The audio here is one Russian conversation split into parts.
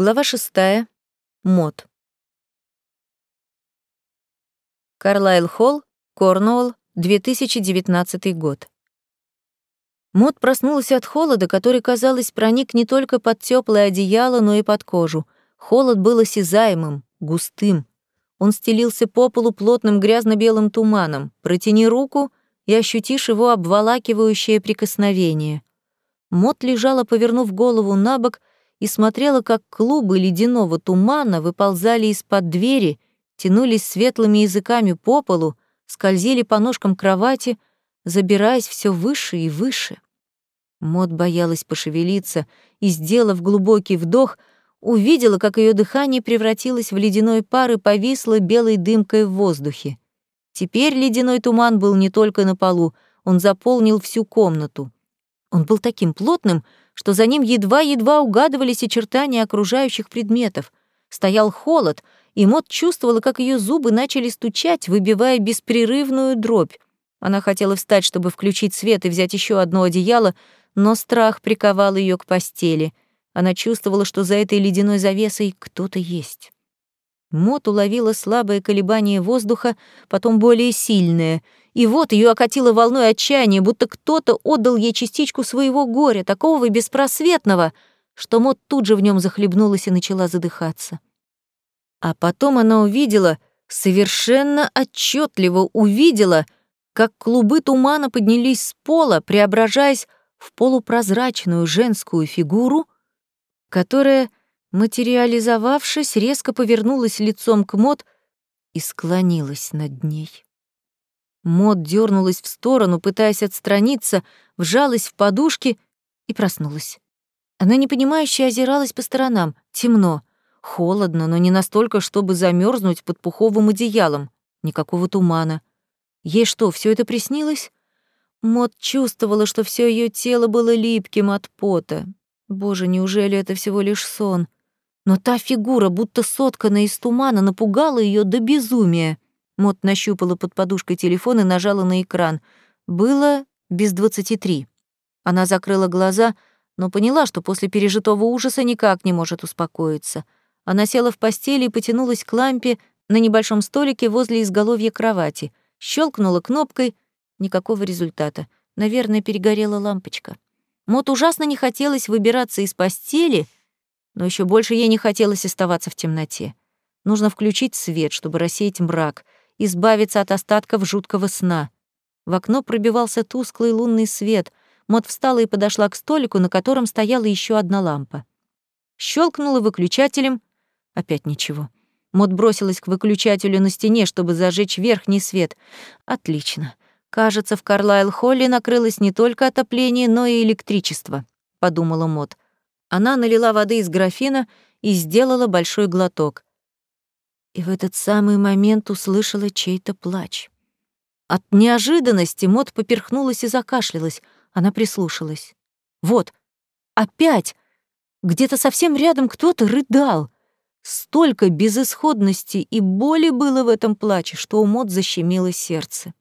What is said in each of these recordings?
Глава шестая. Мод. Карлайл Холл, Корнуолл, 2019 год. Мод проснулась от холода, который, казалось, проник не только под теплое одеяло, но и под кожу. Холод был осязаемым, густым. Он стелился по полу плотным грязно-белым туманом. Протяни руку и ощутишь его обволакивающее прикосновение. Мод лежала, повернув голову на бок, и смотрела, как клубы ледяного тумана выползали из-под двери, тянулись светлыми языками по полу, скользили по ножкам кровати, забираясь все выше и выше. Мод боялась пошевелиться и, сделав глубокий вдох, увидела, как ее дыхание превратилось в ледяной пар и повисло белой дымкой в воздухе. Теперь ледяной туман был не только на полу, он заполнил всю комнату. Он был таким плотным, что за ним едва-едва угадывались очертания окружающих предметов. Стоял холод, и Мот чувствовала, как ее зубы начали стучать, выбивая беспрерывную дробь. Она хотела встать, чтобы включить свет и взять еще одно одеяло, но страх приковал ее к постели. Она чувствовала, что за этой ледяной завесой кто-то есть. Мот уловила слабое колебание воздуха, потом более сильное — и вот ее окатило волной отчаяния, будто кто-то отдал ей частичку своего горя, такого беспросветного, что Мот тут же в нем захлебнулась и начала задыхаться. А потом она увидела, совершенно отчетливо увидела, как клубы тумана поднялись с пола, преображаясь в полупрозрачную женскую фигуру, которая, материализовавшись, резко повернулась лицом к Мот и склонилась над ней. Мод дернулась в сторону, пытаясь отстраниться, вжалась в подушки и проснулась. Она непонимающе озиралась по сторонам. Темно, холодно, но не настолько, чтобы замерзнуть под пуховым одеялом. Никакого тумана. Ей что, все это приснилось? Мод чувствовала, что все ее тело было липким от пота. Боже, неужели это всего лишь сон? Но та фигура, будто сотканная из тумана, напугала ее до безумия. Мот нащупала под подушкой телефон и нажала на экран. Было без двадцати три. Она закрыла глаза, но поняла, что после пережитого ужаса никак не может успокоиться. Она села в постели и потянулась к лампе на небольшом столике возле изголовья кровати. Щелкнула кнопкой. Никакого результата. Наверное, перегорела лампочка. Мот ужасно не хотелось выбираться из постели, но еще больше ей не хотелось оставаться в темноте. Нужно включить свет, чтобы рассеять мрак — избавиться от остатков жуткого сна. В окно пробивался тусклый лунный свет. Мот встала и подошла к столику, на котором стояла еще одна лампа. Щелкнула выключателем. Опять ничего. Мот бросилась к выключателю на стене, чтобы зажечь верхний свет. Отлично. Кажется, в Карлайл-холле накрылось не только отопление, но и электричество, подумала Мот. Она налила воды из графина и сделала большой глоток и в этот самый момент услышала чей-то плач. От неожиданности Мот поперхнулась и закашлялась. Она прислушалась. Вот, опять! Где-то совсем рядом кто-то рыдал. Столько безысходности и боли было в этом плаче, что у Мот защемило сердце.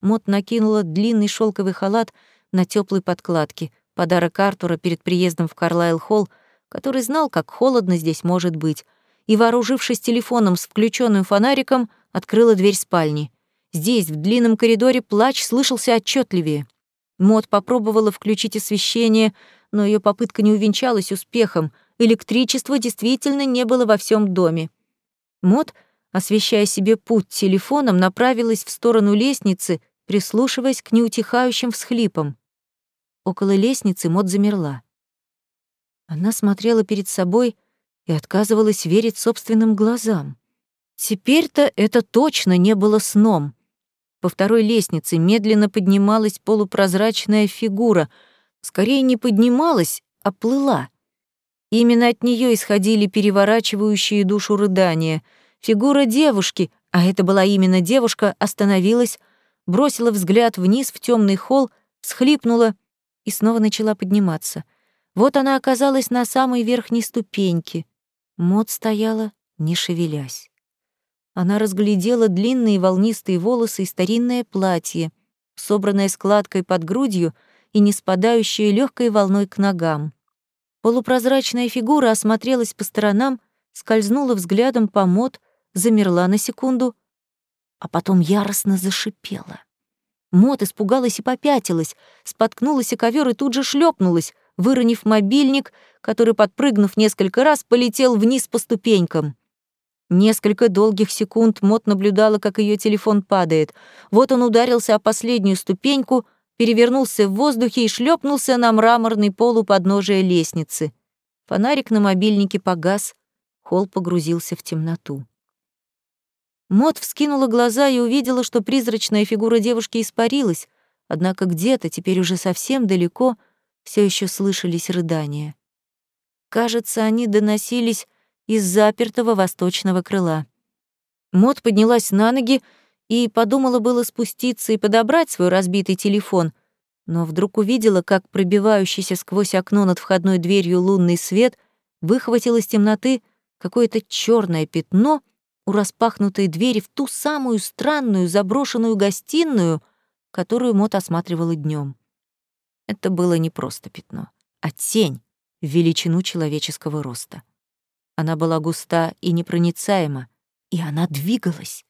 Мот накинула длинный шелковый халат на теплой подкладке, подарок Артура перед приездом в Карлайл-холл, который знал, как холодно здесь может быть, и, вооружившись телефоном с включенным фонариком, открыла дверь спальни. Здесь, в длинном коридоре, плач слышался отчетливее. Мод попробовала включить освещение, но ее попытка не увенчалась успехом. Электричества действительно не было во всем доме. Мод, освещая себе путь телефоном, направилась в сторону лестницы, прислушиваясь к неутихающим всхлипам. Около лестницы Мод замерла. Она смотрела перед собой — и отказывалась верить собственным глазам. Теперь-то это точно не было сном. По второй лестнице медленно поднималась полупрозрачная фигура. Скорее не поднималась, а плыла. Именно от нее исходили переворачивающие душу рыдания. Фигура девушки, а это была именно девушка, остановилась, бросила взгляд вниз в темный холл, всхлипнула и снова начала подниматься. Вот она оказалась на самой верхней ступеньке. Мод стояла, не шевелясь. Она разглядела длинные волнистые волосы и старинное платье, собранное складкой под грудью и не спадающее легкой волной к ногам. Полупрозрачная фигура осмотрелась по сторонам, скользнула взглядом по мод, замерла на секунду, а потом яростно зашипела. Мот испугалась и попятилась, споткнулась о ковер и тут же шлепнулась, выронив мобильник, который, подпрыгнув несколько раз, полетел вниз по ступенькам. Несколько долгих секунд Мот наблюдала, как ее телефон падает. Вот он ударился о последнюю ступеньку, перевернулся в воздухе и шлепнулся на мраморный пол у подножия лестницы. Фонарик на мобильнике погас, холл погрузился в темноту. Мот вскинула глаза и увидела, что призрачная фигура девушки испарилась, однако где-то, теперь уже совсем далеко, все еще слышались рыдания. Кажется, они доносились из запертого восточного крыла. Мот поднялась на ноги и подумала было спуститься и подобрать свой разбитый телефон, но вдруг увидела, как пробивающийся сквозь окно над входной дверью лунный свет выхватил из темноты какое-то черное пятно — у распахнутой двери в ту самую странную заброшенную гостиную, которую Мот осматривала днем. Это было не просто пятно, а тень в величину человеческого роста. Она была густа и непроницаема, и она двигалась.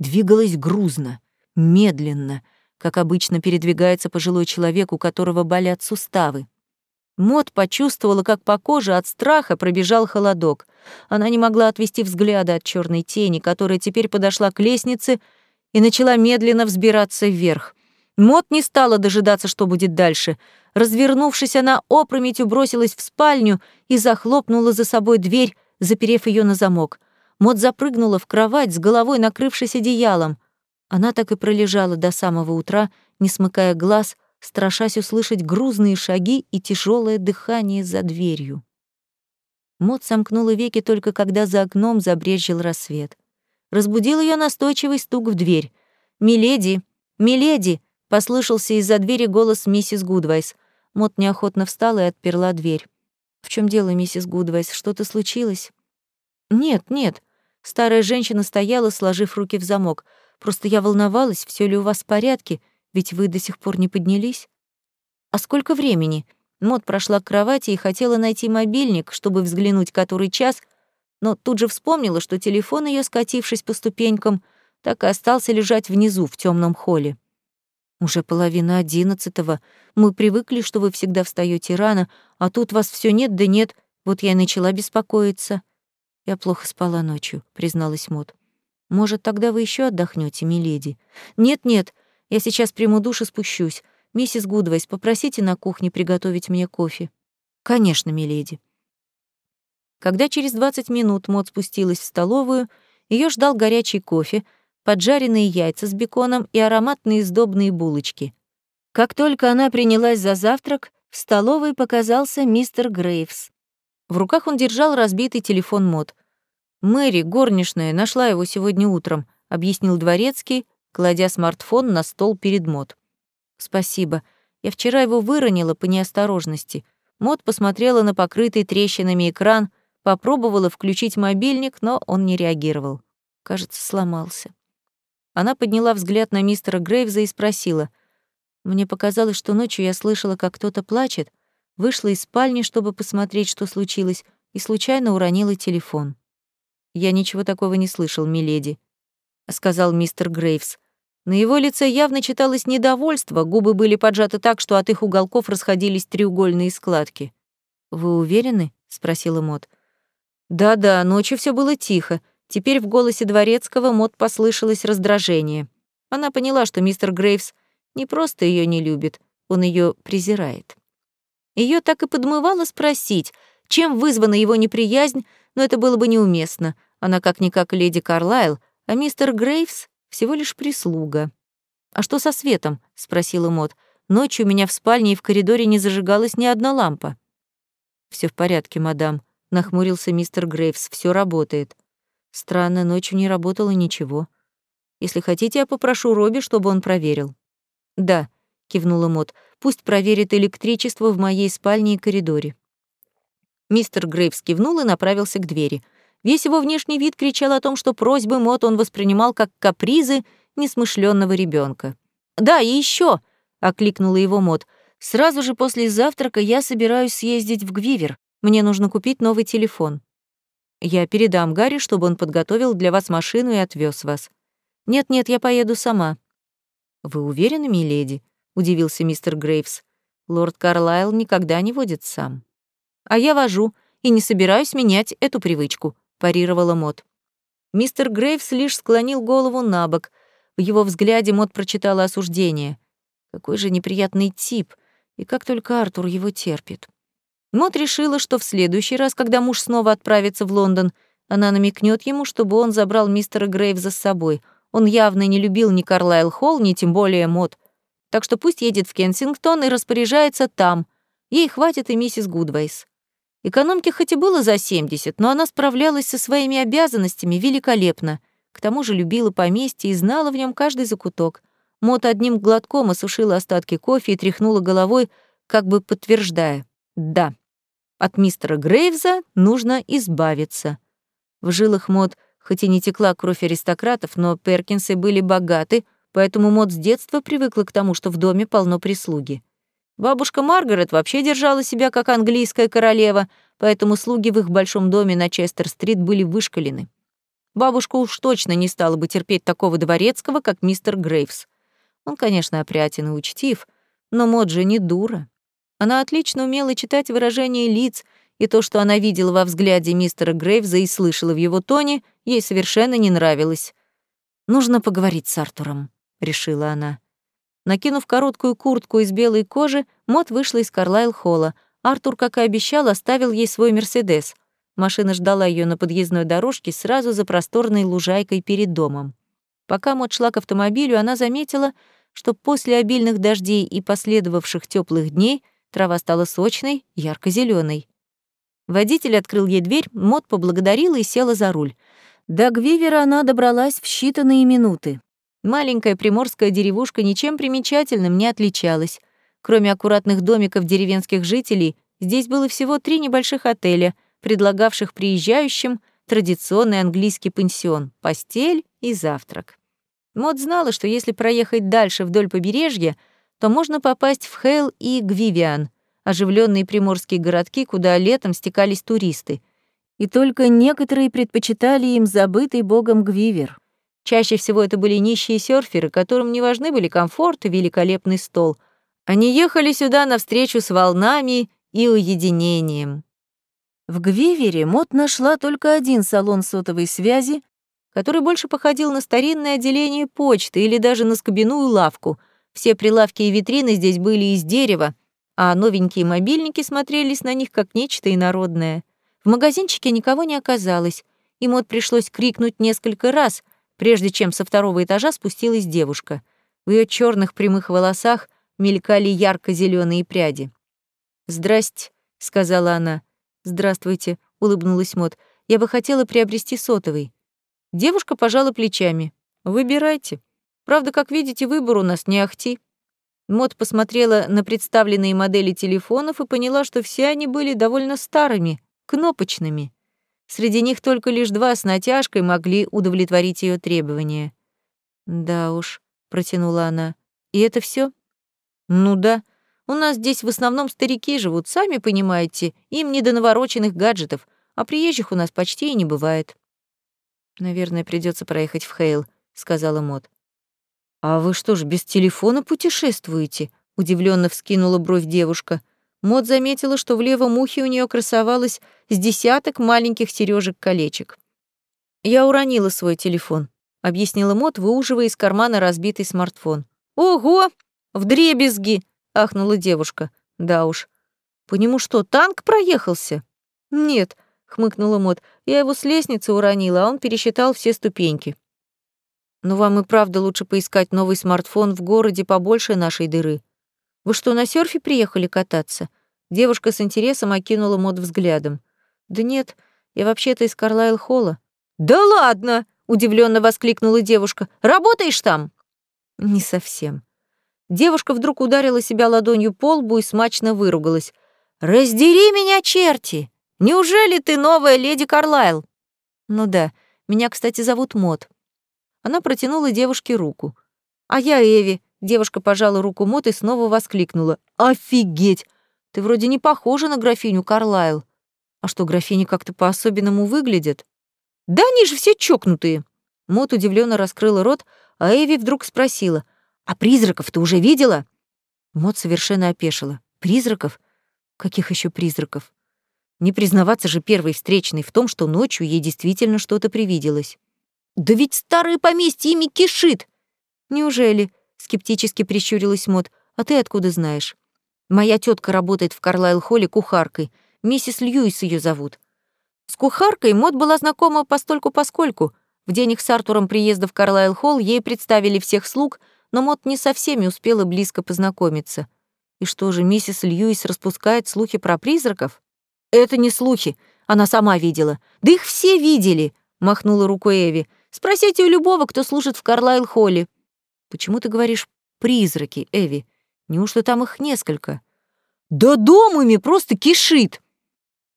Двигалась грузно, медленно, как обычно передвигается пожилой человек, у которого болят суставы. Мот почувствовала, как по коже от страха пробежал холодок. Она не могла отвести взгляда от черной тени, которая теперь подошла к лестнице и начала медленно взбираться вверх. Мот не стала дожидаться, что будет дальше. Развернувшись, она опрометью бросилась в спальню и захлопнула за собой дверь, заперев ее на замок. Мот запрыгнула в кровать с головой, накрывшись одеялом. Она так и пролежала до самого утра, не смыкая глаз, страшась услышать грузные шаги и тяжелое дыхание за дверью. Мот сомкнула веки только когда за окном забрезжил рассвет. Разбудил ее настойчивый стук в дверь. «Миледи! Миледи!» — послышался из-за двери голос миссис Гудвайс. Мод неохотно встала и отперла дверь. «В чем дело, миссис Гудвайс? Что-то случилось?» «Нет, нет». Старая женщина стояла, сложив руки в замок. «Просто я волновалась, все ли у вас в порядке, ведь вы до сих пор не поднялись. А сколько времени? Мод прошла к кровати и хотела найти мобильник, чтобы взглянуть, который час, но тут же вспомнила, что телефон ее, скатившись по ступенькам, так и остался лежать внизу, в темном холле. Уже половина одиннадцатого. Мы привыкли, что вы всегда встаете рано, а тут вас все нет да нет. Вот я и начала беспокоиться. Я плохо спала ночью, призналась Мод. Может, тогда вы еще отдохнете, миледи? Нет-нет, я сейчас приму душ и спущусь. Миссис Гудвейс, попросите на кухне приготовить мне кофе. Конечно, миледи. Когда через 20 минут Мот спустилась в столовую, ее ждал горячий кофе, поджаренные яйца с беконом и ароматные сдобные булочки. Как только она принялась за завтрак, в столовой показался мистер Грейвс. В руках он держал разбитый телефон Мот. «Мэри, горничная, нашла его сегодня утром», — объяснил дворецкий, кладя смартфон на стол перед Мод. «Спасибо. Я вчера его выронила по неосторожности». Мод посмотрела на покрытый трещинами экран, попробовала включить мобильник, но он не реагировал. Кажется, сломался. Она подняла взгляд на мистера Грейвза и спросила. «Мне показалось, что ночью я слышала, как кто-то плачет, вышла из спальни, чтобы посмотреть, что случилось, и случайно уронила телефон». «Я ничего такого не слышал, миледи», — сказал мистер Грейвс. На его лице явно читалось недовольство, губы были поджаты так, что от их уголков расходились треугольные складки. «Вы уверены?» — спросила Мот. «Да-да, ночью все было тихо. Теперь в голосе Дворецкого Мот послышалось раздражение. Она поняла, что мистер Грейвс не просто ее не любит, он ее презирает. Ее так и подмывало спросить, чем вызвана его неприязнь, но это было бы неуместно. Она как-никак леди Карлайл, а мистер Грейвс всего лишь прислуга. «А что со светом?» — спросила Мот. «Ночью у меня в спальне и в коридоре не зажигалась ни одна лампа». Все в порядке, мадам», — нахмурился мистер Грейвс. Все работает». «Странно, ночью не работало ничего. Если хотите, я попрошу Робби, чтобы он проверил». «Да», — кивнула Мот. «Пусть проверит электричество в моей спальне и коридоре». Мистер Грейвс кивнул и направился к двери. Весь его внешний вид кричал о том, что просьбы Мот он воспринимал как капризы несмышленного ребенка. «Да, и еще, окликнула его Мот. «Сразу же после завтрака я собираюсь съездить в Гвивер. Мне нужно купить новый телефон. Я передам Гарри, чтобы он подготовил для вас машину и отвез вас. Нет-нет, я поеду сама. Вы уверены, миледи? удивился мистер Грейвс. Лорд Карлайл никогда не водит сам. А я вожу и не собираюсь менять эту привычку, парировала Мот. Мистер Грейвс лишь склонил голову на бок. В его взгляде Мот прочитала осуждение. Какой же неприятный тип, и как только Артур его терпит. Мот решила, что в следующий раз, когда муж снова отправится в Лондон, она намекнет ему, чтобы он забрал мистера Грейвза с собой. Он явно не любил ни Карлайл Холл, ни тем более Мот. Так что пусть едет в Кенсингтон и распоряжается там. Ей хватит и миссис Гудвейс. Экономке хоть и было за 70, но она справлялась со своими обязанностями великолепно. К тому же любила поместье и знала в нем каждый закуток. Мот одним глотком осушила остатки кофе и тряхнула головой, как бы подтверждая. «Да, от мистера Грейвза нужно избавиться». В жилах Мот хоть и не текла кровь аристократов, но Перкинсы были богаты, поэтому Мот с детства привыкла к тому, что в доме полно прислуги. Бабушка Маргарет вообще держала себя как английская королева, поэтому слуги в их большом доме на Честер-стрит были вышкалены. Бабушка уж точно не стала бы терпеть такого дворецкого, как мистер Грейвс. Он, конечно, опрятен и учтив, но Мод же не дура. Она отлично умела читать выражения лиц, и то, что она видела во взгляде мистера Грейвза и слышала в его тоне, ей совершенно не нравилось. «Нужно поговорить с Артуром», — решила она. Накинув короткую куртку из белой кожи, Мот вышла из Карлайл-холла. Артур, как и обещал, оставил ей свой «Мерседес». Машина ждала ее на подъездной дорожке сразу за просторной лужайкой перед домом. Пока Мот шла к автомобилю, она заметила, что после обильных дождей и последовавших теплых дней трава стала сочной, ярко зеленой Водитель открыл ей дверь, Мот поблагодарила и села за руль. До Гвивера она добралась в считанные минуты. Маленькая приморская деревушка ничем примечательным не отличалась. Кроме аккуратных домиков деревенских жителей, здесь было всего три небольших отеля, предлагавших приезжающим традиционный английский пансион, постель и завтрак. Мод знала, что если проехать дальше вдоль побережья, то можно попасть в Хейл и Гвивиан, оживленные приморские городки, куда летом стекались туристы. И только некоторые предпочитали им забытый богом Гвивер. Чаще всего это были нищие серферы, которым не важны были комфорт и великолепный стол. Они ехали сюда навстречу с волнами и уединением. В Гвивере Мот нашла только один салон сотовой связи, который больше походил на старинное отделение почты или даже на скобяную лавку. Все прилавки и витрины здесь были из дерева, а новенькие мобильники смотрелись на них как нечто инородное. В магазинчике никого не оказалось, и Мот пришлось крикнуть несколько раз, прежде чем со второго этажа спустилась девушка. В ее черных прямых волосах мелькали ярко зеленые пряди. «Здрасте», — сказала она. «Здравствуйте», — улыбнулась Мот. «Я бы хотела приобрести сотовый». Девушка пожала плечами. «Выбирайте. Правда, как видите, выбор у нас не ахти». Мот посмотрела на представленные модели телефонов и поняла, что все они были довольно старыми, кнопочными. Среди них только лишь два с натяжкой могли удовлетворить ее требования. «Да уж», — протянула она. «И это все? «Ну да. У нас здесь в основном старики живут, сами понимаете, им не до навороченных гаджетов, а приезжих у нас почти и не бывает». «Наверное, придется проехать в Хейл», — сказала Мот. «А вы что ж, без телефона путешествуете?» — удивленно вскинула бровь девушка. Мод заметила, что в левом ухе у нее красовалось с десяток маленьких сережек колечек «Я уронила свой телефон», — объяснила Мод, выуживая из кармана разбитый смартфон. «Ого! В дребезги!» — ахнула девушка. «Да уж. По нему что, танк проехался?» «Нет», — хмыкнула Мод. «Я его с лестницы уронила, а он пересчитал все ступеньки». «Но вам и правда лучше поискать новый смартфон в городе побольше нашей дыры. Вы что, на серфе приехали кататься?» Девушка с интересом окинула мод взглядом. «Да нет, я вообще-то из Карлайл-холла». «Да ладно!» — удивленно воскликнула девушка. «Работаешь там?» «Не совсем». Девушка вдруг ударила себя ладонью по лбу и смачно выругалась. «Раздери меня, черти! Неужели ты новая леди Карлайл?» «Ну да, меня, кстати, зовут Мод». Она протянула девушке руку. «А я Эви», Девушка пожала руку Мот и снова воскликнула. «Офигеть! Ты вроде не похожа на графиню Карлайл». А что, графини как-то по-особенному выглядят? Да они же все чокнутые. Мот удивленно раскрыла рот, а Эви вдруг спросила, «А призраков ты уже видела?» Мот совершенно опешила. «Призраков? Каких еще призраков?» Не признаваться же первой встречной в том, что ночью ей действительно что-то привиделось. «Да ведь старое поместье ими кишит!» «Неужели?» — скептически прищурилась Мот. «А ты откуда знаешь?» «Моя тетка работает в Карлайл-холле кухаркой. Миссис Льюис ее зовут. С кухаркой Мот была знакома постольку-поскольку. В день их с Артуром приезда в Карлайл-холл ей представили всех слуг, но Мот не со всеми успела близко познакомиться. И что же, миссис Льюис распускает слухи про призраков? Это не слухи, она сама видела. Да их все видели, махнула рукой Эви. Спросите у любого, кто служит в Карлайл-холле. Почему ты говоришь «призраки», Эви? Неужто там их несколько? Да дом ими просто кишит.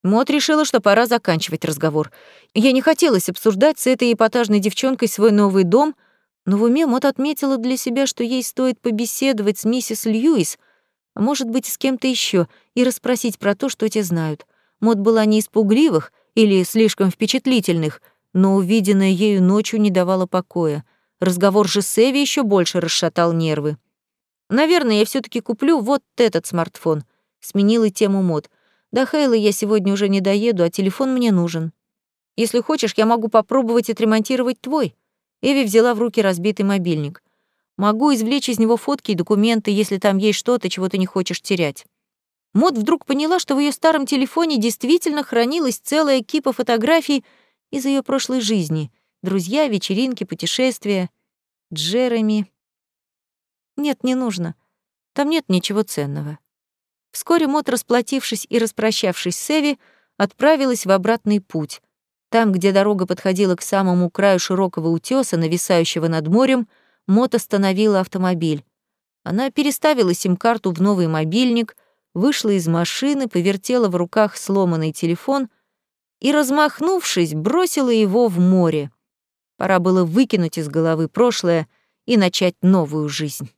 Мот решила, что пора заканчивать разговор. Я не хотелось обсуждать с этой эпатажной девчонкой свой новый дом, но в уме Мот отметила для себя, что ей стоит побеседовать с миссис Льюис, а может быть, с кем-то еще, и расспросить про то, что те знают. Мот была не из пугливых или слишком впечатлительных, но увиденное ею ночью не давало покоя. Разговор же с Эви еще больше расшатал нервы. «Наверное, я все таки куплю вот этот смартфон», — сменила тему Мот. До Хейла я сегодня уже не доеду, а телефон мне нужен. Если хочешь, я могу попробовать отремонтировать твой». Эви взяла в руки разбитый мобильник. «Могу извлечь из него фотки и документы, если там есть что-то, чего ты не хочешь терять». Мод вдруг поняла, что в ее старом телефоне действительно хранилась целая кипа фотографий из ее прошлой жизни. Друзья, вечеринки, путешествия. Джереми. Нет, не нужно. Там нет ничего ценного. Вскоре Мот, расплатившись и распрощавшись с Эви, отправилась в обратный путь. Там, где дорога подходила к самому краю широкого утеса, нависающего над морем, Мот остановила автомобиль. Она переставила сим-карту в новый мобильник, вышла из машины, повертела в руках сломанный телефон и, размахнувшись, бросила его в море. Пора было выкинуть из головы прошлое и начать новую жизнь.